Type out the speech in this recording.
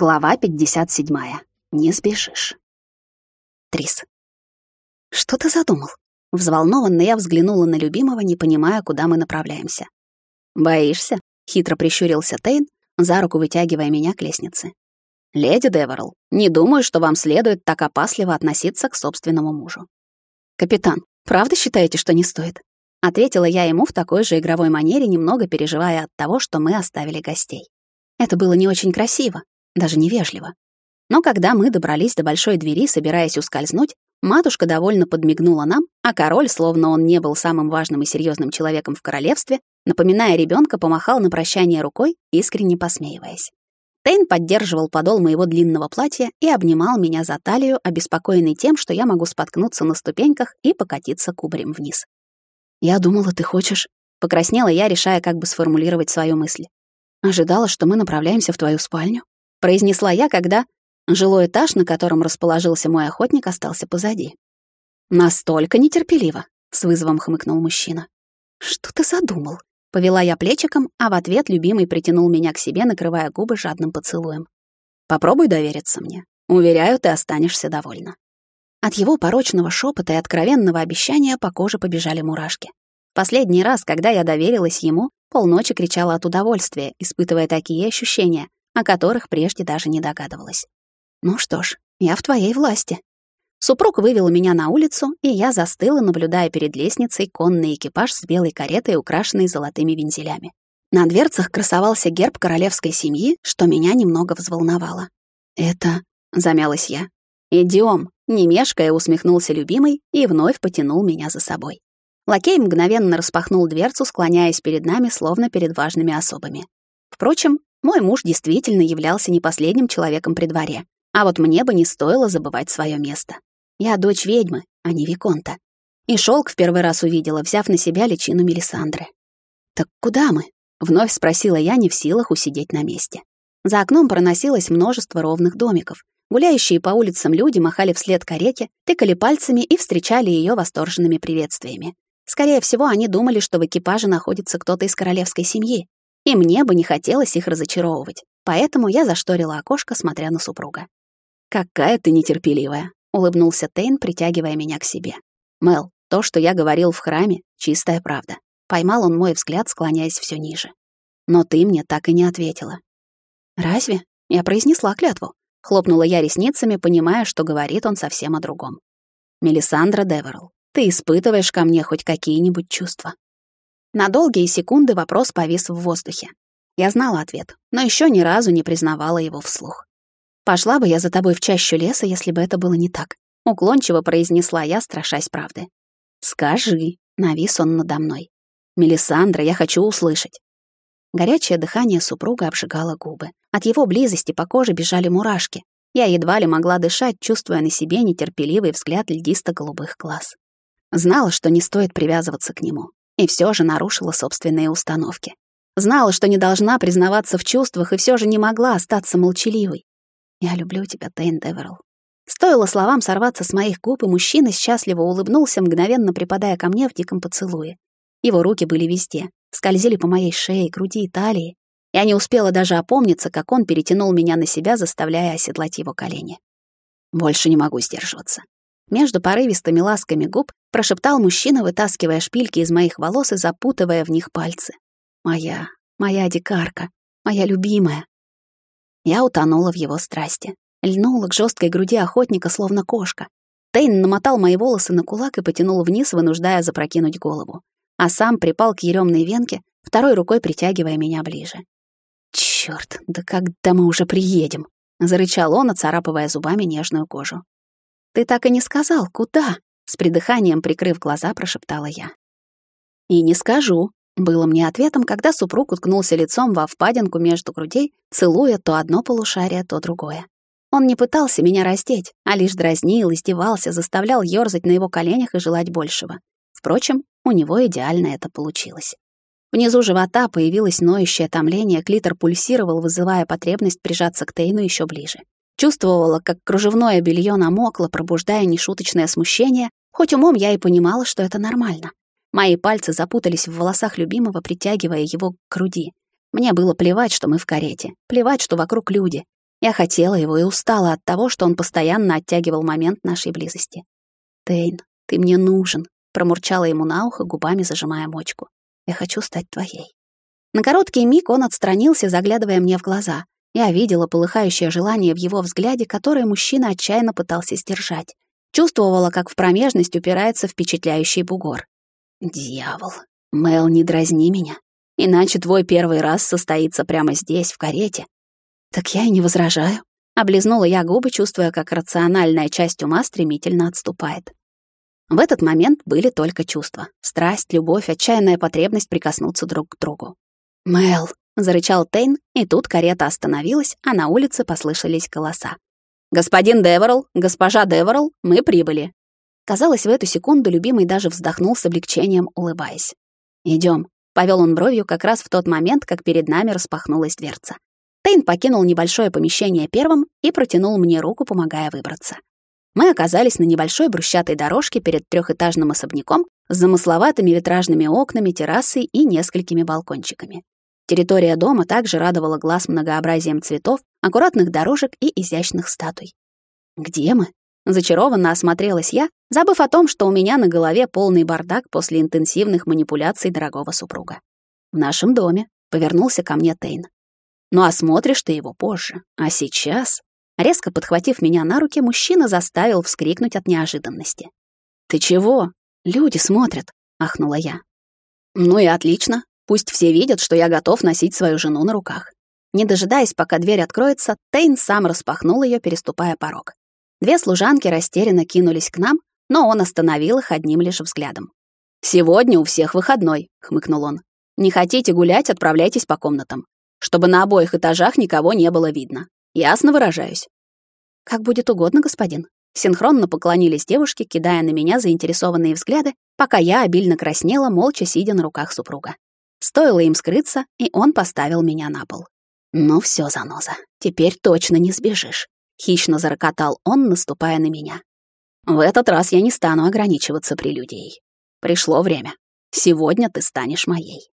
Глава 57. Не сбежишь. Трис. Что ты задумал? Взволнованно я взглянула на любимого, не понимая, куда мы направляемся. Боишься? Хитро прищурился Тейн, за руку вытягивая меня к лестнице. Леди Деверл, не думаю, что вам следует так опасливо относиться к собственному мужу. Капитан, правда считаете, что не стоит? Ответила я ему в такой же игровой манере, немного переживая от того, что мы оставили гостей. Это было не очень красиво, даже невежливо. Но когда мы добрались до большой двери, собираясь ускользнуть, матушка довольно подмигнула нам, а король, словно он не был самым важным и серьезным человеком в королевстве, напоминая ребенка, помахал на прощание рукой, искренне посмеиваясь. Тейн поддерживал подол моего длинного платья и обнимал меня за талию, обеспокоенный тем, что я могу споткнуться на ступеньках и покатиться кубарем вниз. «Я думала, ты хочешь...» Покраснела я, решая, как бы сформулировать свою мысль. «Ожидала, что мы направляемся в твою спальню?» Произнесла я, когда жилой этаж, на котором расположился мой охотник, остался позади. Настолько нетерпеливо, с вызовом хмыкнул мужчина. Что ты задумал? Повела я плечиком, а в ответ любимый притянул меня к себе, накрывая губы жадным поцелуем. Попробуй довериться мне. Уверяю, ты останешься довольна. От его порочного шепота и откровенного обещания по коже побежали мурашки. Последний раз, когда я доверилась ему, полночи кричала от удовольствия, испытывая такие ощущения, о которых прежде даже не догадывалась. Ну что ж, я в твоей власти. Супруг вывел меня на улицу, и я застыла, наблюдая перед лестницей конный экипаж с белой каретой, украшенной золотыми вензелями. На дверцах красовался герб королевской семьи, что меня немного взволновало. «Это...» — замялась я. «Идём», — не мешкая усмехнулся любимый и вновь потянул меня за собой. Лакей мгновенно распахнул дверцу, склоняясь перед нами, словно перед важными особами. Впрочем, мой муж действительно являлся не последним человеком при дворе. А вот мне бы не стоило забывать свое место. Я дочь ведьмы, а не Виконта. И шелк в первый раз увидела, взяв на себя личину Мелисандры. «Так куда мы?» — вновь спросила я, не в силах усидеть на месте. За окном проносилось множество ровных домиков. Гуляющие по улицам люди махали вслед карете, тыкали пальцами и встречали ее восторженными приветствиями. Скорее всего, они думали, что в экипаже находится кто-то из королевской семьи, и мне бы не хотелось их разочаровывать, поэтому я зашторила окошко, смотря на супруга. «Какая ты нетерпеливая», — улыбнулся Тейн, притягивая меня к себе. «Мел, то, что я говорил в храме, чистая правда». Поймал он мой взгляд, склоняясь все ниже. «Но ты мне так и не ответила». «Разве?» — я произнесла клятву. Хлопнула я ресницами, понимая, что говорит он совсем о другом. «Мелисандра Деверл, ты испытываешь ко мне хоть какие-нибудь чувства?» На долгие секунды вопрос повис в воздухе. Я знала ответ, но еще ни разу не признавала его вслух. «Пошла бы я за тобой в чащу леса, если бы это было не так», — уклончиво произнесла я, страшась правды. «Скажи», — навис он надо мной. «Мелисандра, я хочу услышать». Горячее дыхание супруга обжигало губы. От его близости по коже бежали мурашки. Я едва ли могла дышать, чувствуя на себе нетерпеливый взгляд льдисто-голубых глаз. Знала, что не стоит привязываться к нему, и все же нарушила собственные установки. Знала, что не должна признаваться в чувствах, и все же не могла остаться молчаливой. «Я люблю тебя, Тейн Деверл». Стоило словам сорваться с моих губ, и мужчина счастливо улыбнулся, мгновенно припадая ко мне в диком поцелуе. Его руки были везде, скользили по моей шее, груди и талии. Я не успела даже опомниться, как он перетянул меня на себя, заставляя оседлать его колени. Больше не могу сдерживаться. Между порывистыми ласками губ прошептал мужчина, вытаскивая шпильки из моих волос и запутывая в них пальцы. «Моя, моя дикарка, моя любимая». Я утонула в его страсти, льнула к жесткой груди охотника, словно кошка. Тейн намотал мои волосы на кулак и потянул вниз, вынуждая запрокинуть голову. А сам припал к еремной венке, второй рукой притягивая меня ближе. «Чёрт, да когда мы уже приедем?» — зарычал он, оцарапывая зубами нежную кожу. «Ты так и не сказал, куда?» С придыханием прикрыв глаза, прошептала я. «И не скажу», — было мне ответом, когда супруг уткнулся лицом во впадинку между грудей, целуя то одно полушарие, то другое. Он не пытался меня раздеть, а лишь дразнил, издевался, заставлял ёрзать на его коленях и желать большего. Впрочем, у него идеально это получилось. Внизу живота появилось ноющее томление, клитор пульсировал, вызывая потребность прижаться к Тейну еще ближе. Чувствовала, как кружевное белье намокло, пробуждая нешуточное смущение, хоть умом я и понимала, что это нормально. Мои пальцы запутались в волосах любимого, притягивая его к груди. Мне было плевать, что мы в карете, плевать, что вокруг люди. Я хотела его и устала от того, что он постоянно оттягивал момент нашей близости. «Тейн, ты мне нужен», — промурчала ему на ухо, губами зажимая мочку. «Я хочу стать твоей». На короткий миг он отстранился, заглядывая мне в глаза. Я видела полыхающее желание в его взгляде, которое мужчина отчаянно пытался сдержать. Чувствовала, как в промежность упирается впечатляющий бугор. «Дьявол! Мэл, не дразни меня, иначе твой первый раз состоится прямо здесь, в карете, «Так я и не возражаю». Облизнула я губы, чувствуя, как рациональная часть ума стремительно отступает. В этот момент были только чувства. Страсть, любовь, отчаянная потребность прикоснуться друг к другу. «Мэл!» — зарычал Тейн, и тут карета остановилась, а на улице послышались голоса. «Господин Деверл, госпожа Деверл, мы прибыли!» Казалось, в эту секунду любимый даже вздохнул с облегчением, улыбаясь. Идем, повел он бровью как раз в тот момент, как перед нами распахнулась дверца. Тейн покинул небольшое помещение первым и протянул мне руку, помогая выбраться. Мы оказались на небольшой брусчатой дорожке перед трехэтажным особняком с замысловатыми витражными окнами, террасой и несколькими балкончиками. Территория дома также радовала глаз многообразием цветов, аккуратных дорожек и изящных статуй. «Где мы?» Зачарованно осмотрелась я, забыв о том, что у меня на голове полный бардак после интенсивных манипуляций дорогого супруга. «В нашем доме», — повернулся ко мне Тейн. Ну осмотришь ты его позже. А сейчас...» Резко подхватив меня на руки, мужчина заставил вскрикнуть от неожиданности. «Ты чего? Люди смотрят», — ахнула я. «Ну и отлично. Пусть все видят, что я готов носить свою жену на руках». Не дожидаясь, пока дверь откроется, Тейн сам распахнул ее, переступая порог. Две служанки растерянно кинулись к нам, но он остановил их одним лишь взглядом. «Сегодня у всех выходной», — хмыкнул он. «Не хотите гулять, отправляйтесь по комнатам чтобы на обоих этажах никого не было видно. Ясно выражаюсь. Как будет угодно, господин. Синхронно поклонились девушки, кидая на меня заинтересованные взгляды, пока я обильно краснела, молча сидя на руках супруга. Стоило им скрыться, и он поставил меня на пол. «Ну все, заноза, теперь точно не сбежишь», — хищно зарокотал он, наступая на меня. «В этот раз я не стану ограничиваться прелюдией. Пришло время. Сегодня ты станешь моей».